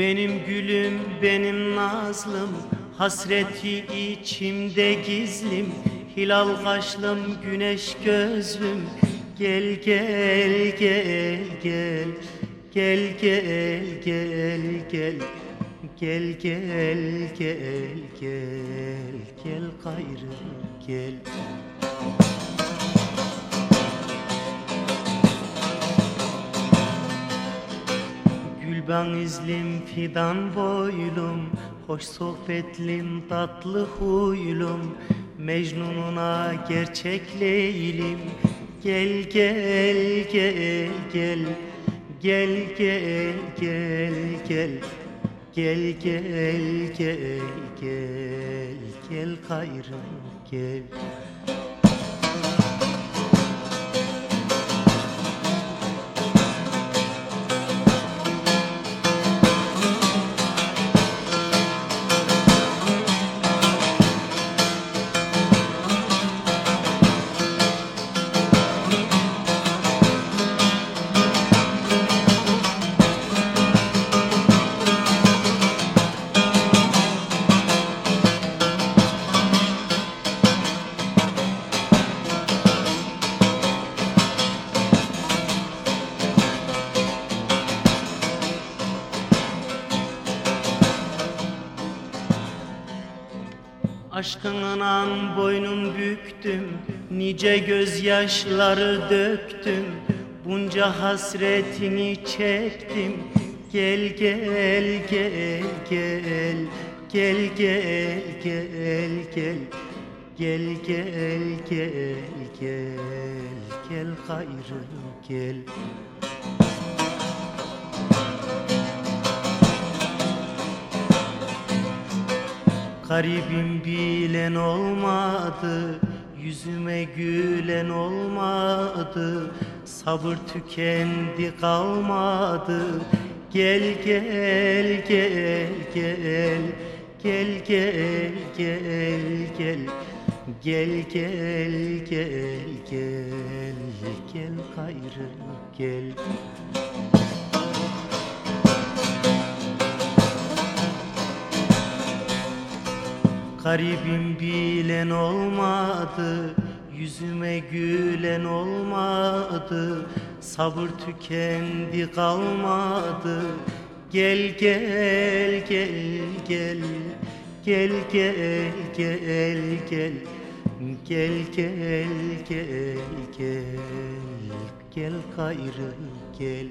Benim gülüm, benim nazlım Hasreti içimde gizlim. Hilal kaşlım, güneş gözlüm. Gel gel gel gel Gel gel gel gel. Gel gel gel gel Gel gayrı gel Gülben izlim fidan boylum Hoş sohbetlim tatlı huylum. Mecnununa gerçek leylim. Gel gel gel gel Gel gel gel gel. Gel gel gel gel Gel gayrı gel Aşkınla boynum büktüm Nice gözyaşları döktüm. Bunca hasretini çektim. Gel gel gel gel Gel gel gel gel. Gel gel gel gel Gel gayrı gel Garibim bilen olmadı Yüzüme gülen olmadı. Sabır tükendi kalmadı. Gel gel gel gel Gel gel gel gel. Gel gel gel gel Gel gayrı gel Garibim bilen olmadı Yüzüme gülen olmadı Sabır tükendi kalmadı Gel gel gel gel Gel gel gel gel Gel gel gel gel Gel gayrı gel